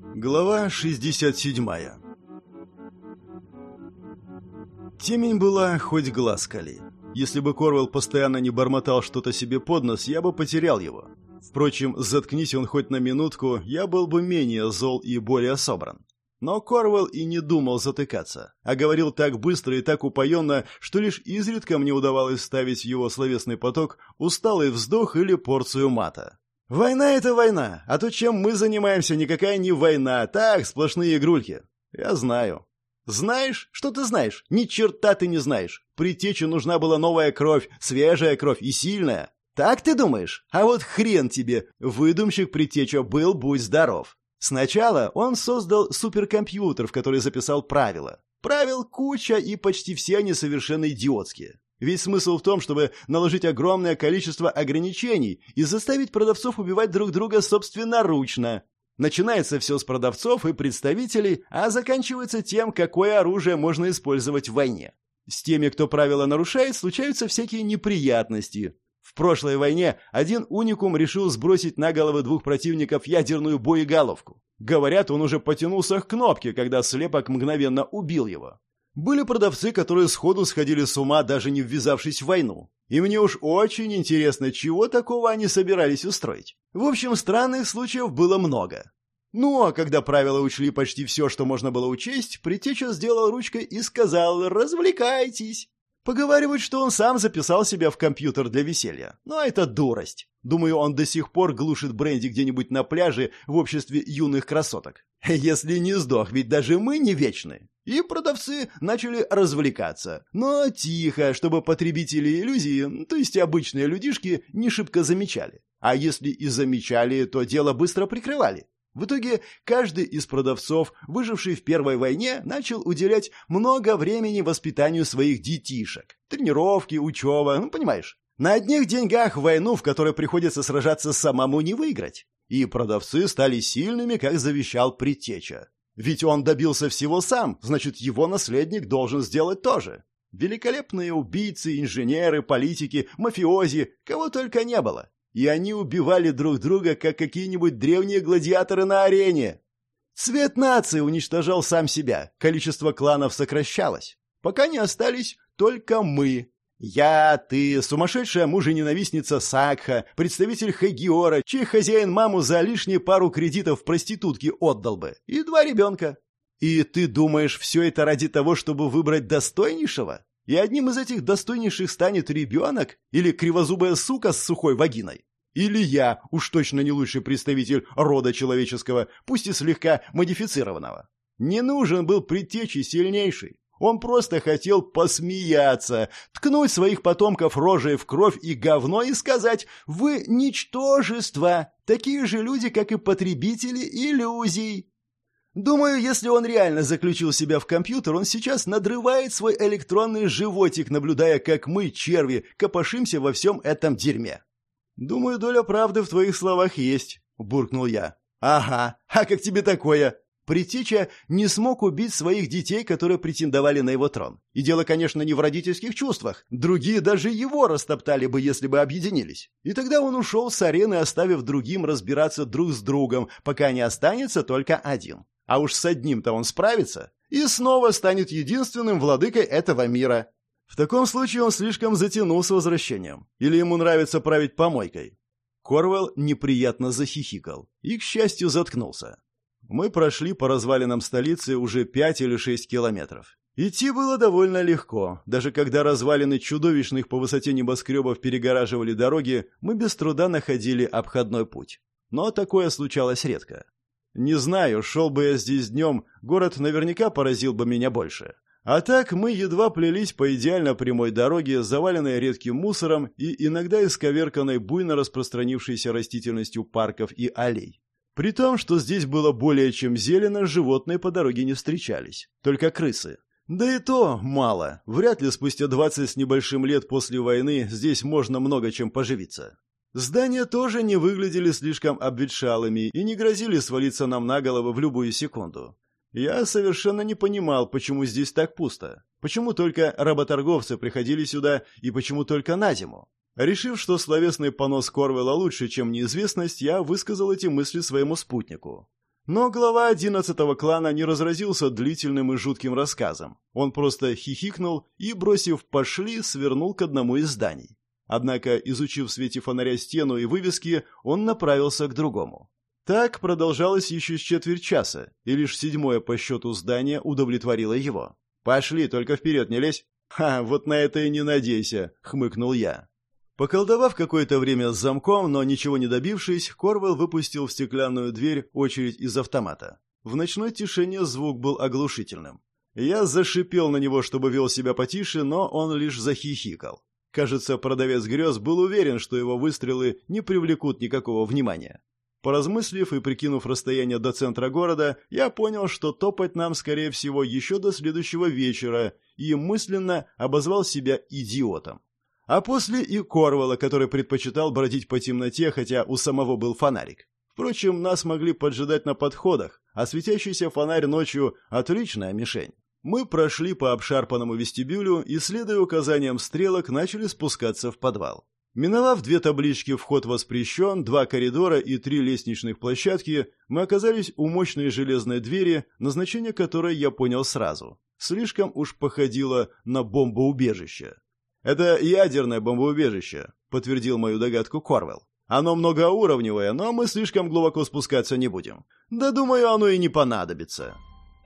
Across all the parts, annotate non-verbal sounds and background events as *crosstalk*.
Глава 67 Темень была хоть глаз кали. Если бы Корвелл постоянно не бормотал что-то себе под нос, я бы потерял его. Впрочем, заткнись он хоть на минутку, я был бы менее зол и более собран. Но Корвелл и не думал затыкаться, а говорил так быстро и так упоенно, что лишь изредка мне удавалось ставить в его словесный поток усталый вздох или порцию мата. «Война — это война, а то, чем мы занимаемся, никакая не война, так, сплошные игрульки». «Я знаю». «Знаешь? Что ты знаешь? Ни черта ты не знаешь. Притече нужна была новая кровь, свежая кровь и сильная. Так ты думаешь? А вот хрен тебе. Выдумщик Притеча был, будь здоров. Сначала он создал суперкомпьютер, в который записал правила. Правил куча, и почти все они совершенно идиотские. Ведь смысл в том, чтобы наложить огромное количество ограничений и заставить продавцов убивать друг друга собственноручно. Начинается все с продавцов и представителей, а заканчивается тем, какое оружие можно использовать в войне. С теми, кто правила нарушает, случаются всякие неприятности. В прошлой войне один уникум решил сбросить на головы двух противников ядерную боеголовку. Говорят, он уже потянулся к кнопке, когда слепок мгновенно убил его. Были продавцы, которые сходу сходили с ума, даже не ввязавшись в войну. И мне уж очень интересно, чего такого они собирались устроить. В общем, странных случаев было много. Ну, а когда правила учли почти все, что можно было учесть, Притеча сделал ручкой и сказал «развлекайтесь». Поговаривают, что он сам записал себя в компьютер для веселья. Но это дурость. Думаю, он до сих пор глушит бренди где-нибудь на пляже в обществе юных красоток. Если не сдох, ведь даже мы не вечны. И продавцы начали развлекаться. Но тихо, чтобы потребители иллюзии, то есть обычные людишки, не шибко замечали. А если и замечали, то дело быстро прикрывали. В итоге каждый из продавцов, выживший в Первой войне, начал уделять много времени воспитанию своих детишек. Тренировки, учеба, ну, понимаешь. На одних деньгах войну, в которой приходится сражаться самому, не выиграть. И продавцы стали сильными, как завещал Предтеча. Ведь он добился всего сам, значит, его наследник должен сделать то же. Великолепные убийцы, инженеры, политики, мафиози, кого только не было и они убивали друг друга, как какие-нибудь древние гладиаторы на арене. Цвет нации уничтожал сам себя, количество кланов сокращалось. Пока не остались только мы. Я, ты, сумасшедшая мужа-ненавистница Сакха, представитель Хагиора, чей хозяин маму за лишние пару кредитов проститутки отдал бы, и два ребенка. И ты думаешь, все это ради того, чтобы выбрать достойнейшего? И одним из этих достойнейших станет ребенок или кривозубая сука с сухой вагиной? Или я, уж точно не лучший представитель рода человеческого, пусть и слегка модифицированного. Не нужен был предтечи сильнейший. Он просто хотел посмеяться, ткнуть своих потомков рожей в кровь и говно и сказать «Вы ничтожество, такие же люди, как и потребители иллюзий». Думаю, если он реально заключил себя в компьютер, он сейчас надрывает свой электронный животик, наблюдая, как мы, черви, копошимся во всем этом дерьме. «Думаю, доля правды в твоих словах есть», — буркнул я. «Ага, а как тебе такое?» Притича не смог убить своих детей, которые претендовали на его трон. И дело, конечно, не в родительских чувствах. Другие даже его растоптали бы, если бы объединились. И тогда он ушел с арены, оставив другим разбираться друг с другом, пока не останется только один. А уж с одним-то он справится и снова станет единственным владыкой этого мира. В таком случае он слишком затянул с возвращением. Или ему нравится править помойкой. Корвелл неприятно захихикал и, к счастью, заткнулся. Мы прошли по развалинам столицы уже пять или шесть километров. Идти было довольно легко. Даже когда развалины чудовищных по высоте небоскребов перегораживали дороги, мы без труда находили обходной путь. Но такое случалось редко. Не знаю, шел бы я здесь днем, город наверняка поразил бы меня больше. А так мы едва плелись по идеально прямой дороге, заваленной редким мусором и иногда исковерканной буйно распространившейся растительностью парков и аллей. При том, что здесь было более чем зелено, животные по дороге не встречались, только крысы. Да и то мало. Вряд ли спустя 20 с небольшим лет после войны здесь можно много чем поживиться. Здания тоже не выглядели слишком обветшалыми и не грозили свалиться нам на голову в любую секунду. Я совершенно не понимал, почему здесь так пусто. Почему только работорговцы приходили сюда и почему только на зиму. Решив, что словесный понос Корвелла лучше, чем неизвестность, я высказал эти мысли своему спутнику. Но глава одиннадцатого клана не разразился длительным и жутким рассказом. Он просто хихикнул и, бросив «пошли», свернул к одному из зданий. Однако, изучив в свете фонаря стену и вывески, он направился к другому. Так продолжалось еще с четверть часа, и лишь седьмое по счету здание удовлетворило его. «Пошли, только вперед не лезь!» «Ха, вот на это и не надейся!» — хмыкнул я. Поколдовав какое-то время с замком, но ничего не добившись, Корвелл выпустил в стеклянную дверь очередь из автомата. В ночной тишине звук был оглушительным. Я зашипел на него, чтобы вел себя потише, но он лишь захихикал. Кажется, продавец грез был уверен, что его выстрелы не привлекут никакого внимания. Поразмыслив и прикинув расстояние до центра города, я понял, что топать нам, скорее всего, еще до следующего вечера, и мысленно обозвал себя идиотом. А после и Корвала, который предпочитал бродить по темноте, хотя у самого был фонарик. Впрочем, нас могли поджидать на подходах, а светящийся фонарь ночью – отличная мишень. Мы прошли по обшарпанному вестибюлю и, следуя указаниям стрелок, начали спускаться в подвал. Миновав две таблички «Вход воспрещен», два коридора и три лестничных площадки, мы оказались у мощной железной двери, назначение которой я понял сразу. Слишком уж походило на бомбоубежище. «Это ядерное бомбоубежище», — подтвердил мою догадку Корвелл. «Оно многоуровневое, но мы слишком глубоко спускаться не будем. Да, думаю, оно и не понадобится».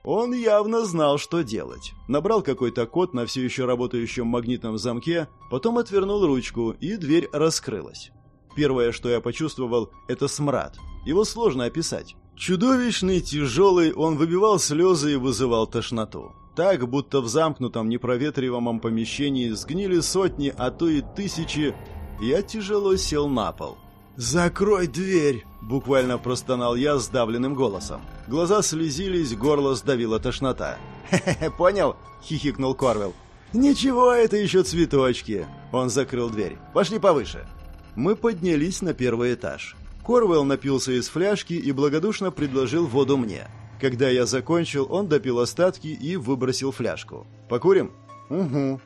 Он явно знал, что делать. Набрал какой-то код на все еще работающем магнитном замке, потом отвернул ручку, и дверь раскрылась. Первое, что я почувствовал, это смрад. Его сложно описать. Чудовищный, тяжелый, он выбивал слезы и вызывал тошноту. Так, будто в замкнутом, непроветриваемом помещении сгнили сотни, а то и тысячи. Я тяжело сел на пол. «Закрой дверь!» – буквально простонал я сдавленным голосом. Глаза слезились, горло сдавило тошнота. «Хе-хе, понял?» – хихикнул Корвелл. «Ничего, это еще цветочки!» Он закрыл дверь. «Пошли повыше!» Мы поднялись на первый этаж. Корвелл напился из фляжки и благодушно предложил воду мне. Когда я закончил, он допил остатки и выбросил фляжку. «Покурим?» «Угу».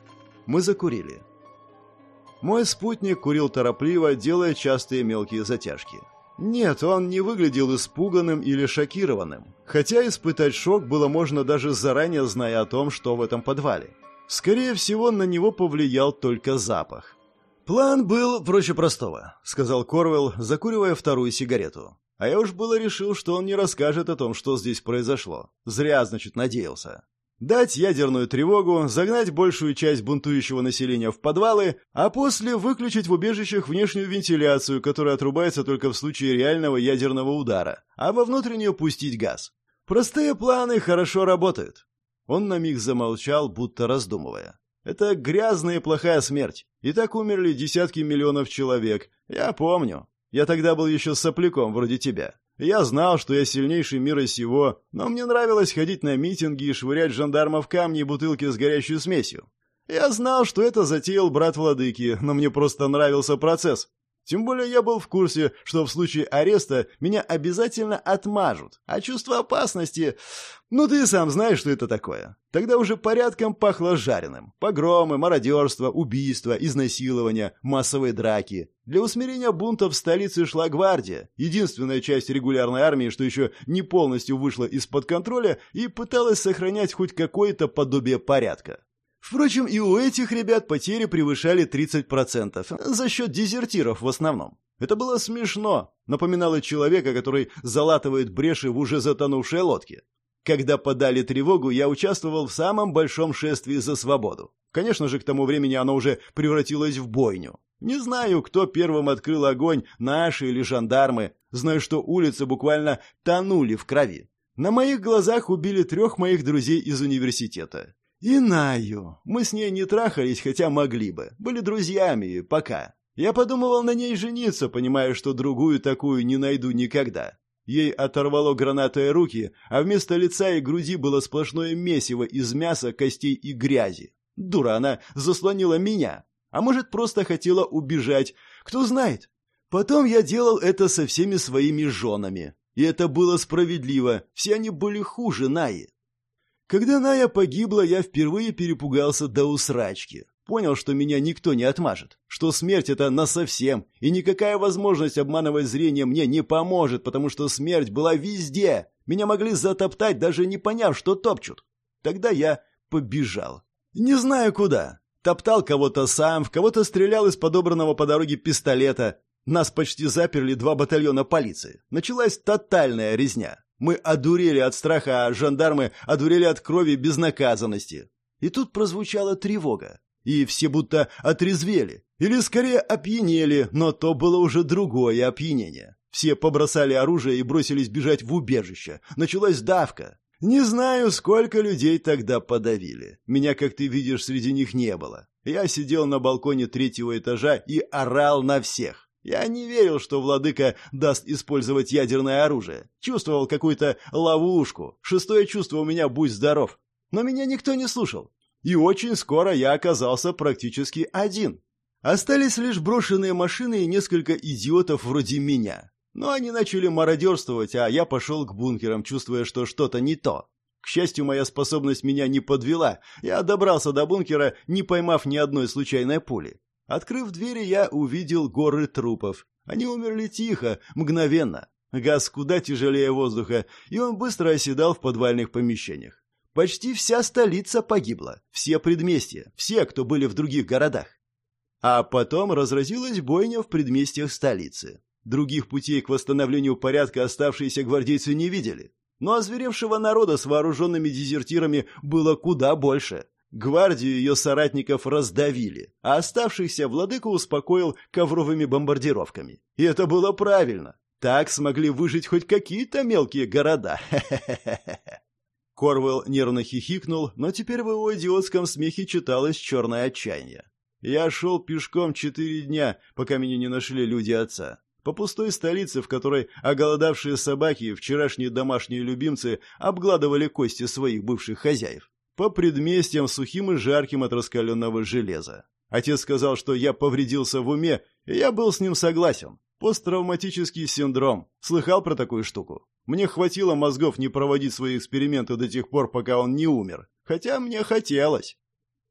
Мы закурили. Мой спутник курил торопливо, делая частые мелкие затяжки. Нет, он не выглядел испуганным или шокированным. Хотя испытать шок было можно даже заранее зная о том, что в этом подвале. Скорее всего, на него повлиял только запах. «План был проще простого», — сказал Корвелл, закуривая вторую сигарету. А я уж было решил, что он не расскажет о том, что здесь произошло. Зря, значит, надеялся дать ядерную тревогу, загнать большую часть бунтующего населения в подвалы, а после выключить в убежищах внешнюю вентиляцию, которая отрубается только в случае реального ядерного удара, а во внутреннюю пустить газ. Простые планы хорошо работают. Он на миг замолчал, будто раздумывая. Это грязная и плохая смерть. И так умерли десятки миллионов человек. Я помню. Я тогда был еще сопляком, вроде тебя. Я знал, что я сильнейший мира сего, но мне нравилось ходить на митинги и швырять жандармов камни и бутылки с горящей смесью. Я знал, что это затеял брат владыки, но мне просто нравился процесс. Тем более я был в курсе, что в случае ареста меня обязательно отмажут, а чувство опасности... Ну, ты сам знаешь, что это такое. Тогда уже порядком пахло жареным. Погромы, мародерство, убийства, изнасилования, массовые драки. Для усмирения бунтов в столице шла гвардия, единственная часть регулярной армии, что еще не полностью вышла из-под контроля и пыталась сохранять хоть какое-то подобие порядка. Впрочем, и у этих ребят потери превышали 30%, за счет дезертиров в основном. Это было смешно, напоминало человека, который залатывает бреши в уже затонувшей лодке. Когда подали тревогу, я участвовал в самом большом шествии за свободу. Конечно же, к тому времени оно уже превратилось в бойню. Не знаю, кто первым открыл огонь, наши или жандармы. Знаю, что улицы буквально тонули в крови. На моих глазах убили трех моих друзей из университета. И Наю. Мы с ней не трахались, хотя могли бы. Были друзьями, пока. Я подумывал на ней жениться, понимая, что другую такую не найду никогда. Ей оторвало гранатой руки, а вместо лица и груди было сплошное месиво из мяса, костей и грязи. Дура, она заслонила меня. А может, просто хотела убежать. Кто знает. Потом я делал это со всеми своими женами. И это было справедливо. Все они были хуже Наи. Когда Ная погибла, я впервые перепугался до усрачки. Понял, что меня никто не отмажет, что смерть это насовсем, и никакая возможность обманывать зрение мне не поможет, потому что смерть была везде, Меня могли затоптать, даже не поняв, что топчут. Тогда я побежал. Не знаю куда. Топтал кого-то сам, в кого-то стрелял из подобранного по дороге пистолета. Нас почти заперли два батальона полиции. Началась тотальная резня. Мы одурели от страха, а жандармы одурели от крови безнаказанности. И тут прозвучала тревога. И все будто отрезвели. Или скорее опьянели, но то было уже другое опьянение. Все побросали оружие и бросились бежать в убежище. Началась давка. Не знаю, сколько людей тогда подавили. Меня, как ты видишь, среди них не было. Я сидел на балконе третьего этажа и орал на всех. Я не верил, что владыка даст использовать ядерное оружие. Чувствовал какую-то ловушку. Шестое чувство у меня будь здоров. Но меня никто не слушал. И очень скоро я оказался практически один. Остались лишь брошенные машины и несколько идиотов вроде меня. Но они начали мародерствовать, а я пошел к бункерам, чувствуя, что что-то не то. К счастью, моя способность меня не подвела. Я добрался до бункера, не поймав ни одной случайной пули. Открыв двери, я увидел горы трупов. Они умерли тихо, мгновенно. Газ куда тяжелее воздуха, и он быстро оседал в подвальных помещениях. Почти вся столица погибла, все предместья, все, кто были в других городах. А потом разразилась бойня в предместьях столицы. Других путей к восстановлению порядка оставшиеся гвардейцы не видели. Но озверевшего народа с вооруженными дезертирами было куда больше. Гвардию ее соратников раздавили, а оставшихся владыка успокоил ковровыми бомбардировками. И это было правильно. Так смогли выжить хоть какие-то мелкие города. *laughs* Корвелл нервно хихикнул, но теперь в его идиотском смехе читалось черное отчаяние. Я шел пешком четыре дня, пока меня не нашли люди отца. По пустой столице, в которой оголодавшие собаки вчерашние домашние любимцы обгладывали кости своих бывших хозяев. По предместьям сухим и жарким от раскаленного железа. Отец сказал, что я повредился в уме, и я был с ним согласен. Посттравматический синдром. Слыхал про такую штуку? Мне хватило мозгов не проводить свои эксперименты до тех пор, пока он не умер. Хотя мне хотелось.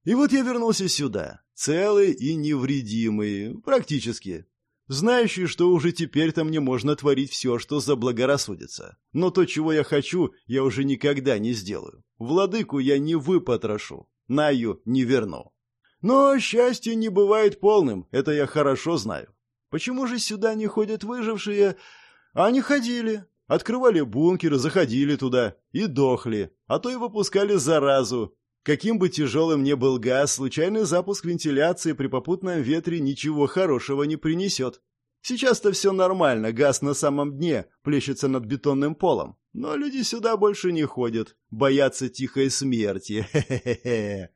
И вот я вернулся сюда, целый и невредимый, практически знающий, что уже теперь-то мне можно творить все, что заблагорассудится. Но то, чего я хочу, я уже никогда не сделаю. Владыку я не выпотрошу, Наю не верну. Но счастье не бывает полным, это я хорошо знаю. Почему же сюда не ходят выжившие? Они ходили, открывали бункеры, заходили туда и дохли, а то и выпускали заразу. Каким бы тяжелым ни был газ, случайный запуск вентиляции при попутном ветре ничего хорошего не принесет. Сейчас-то все нормально, газ на самом дне, плещется над бетонным полом. Но люди сюда больше не ходят, боятся тихой смерти. Хе-хе-хе.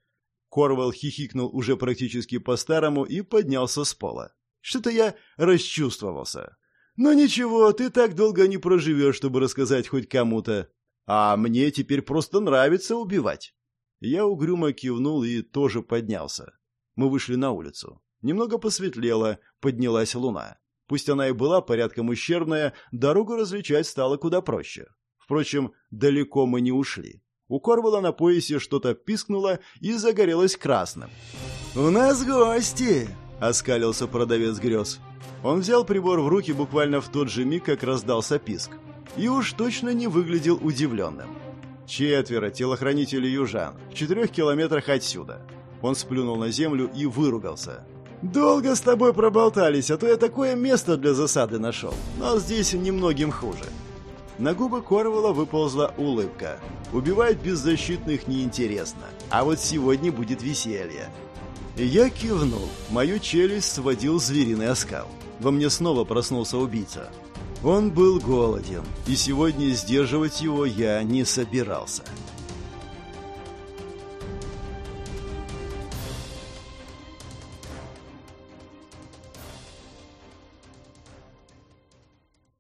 Корвал хихикнул уже практически по-старому и поднялся с пола. Что-то я расчувствовался. Но ничего, ты так долго не проживешь, чтобы рассказать хоть кому-то. А мне теперь просто нравится убивать. Я угрюмо кивнул и тоже поднялся. Мы вышли на улицу. Немного посветлело, поднялась луна. Пусть она и была порядком ущербная, дорогу различать стало куда проще. Впрочем, далеко мы не ушли. У Корвала на поясе что-то пискнуло и загорелось красным. «У нас гости!» — оскалился продавец грез. Он взял прибор в руки буквально в тот же миг, как раздался писк. И уж точно не выглядел удивленным. Четверо телохранителей южан, в четырех километрах отсюда. Он сплюнул на землю и выругался. «Долго с тобой проболтались, а то я такое место для засады нашел. Но здесь немногим хуже». На губы Корвала выползла улыбка. Убивать беззащитных неинтересно, а вот сегодня будет веселье. Я кивнул. Мою челюсть сводил звериный оскал. Во мне снова проснулся убийца. Он был голоден, и сегодня сдерживать его я не собирался.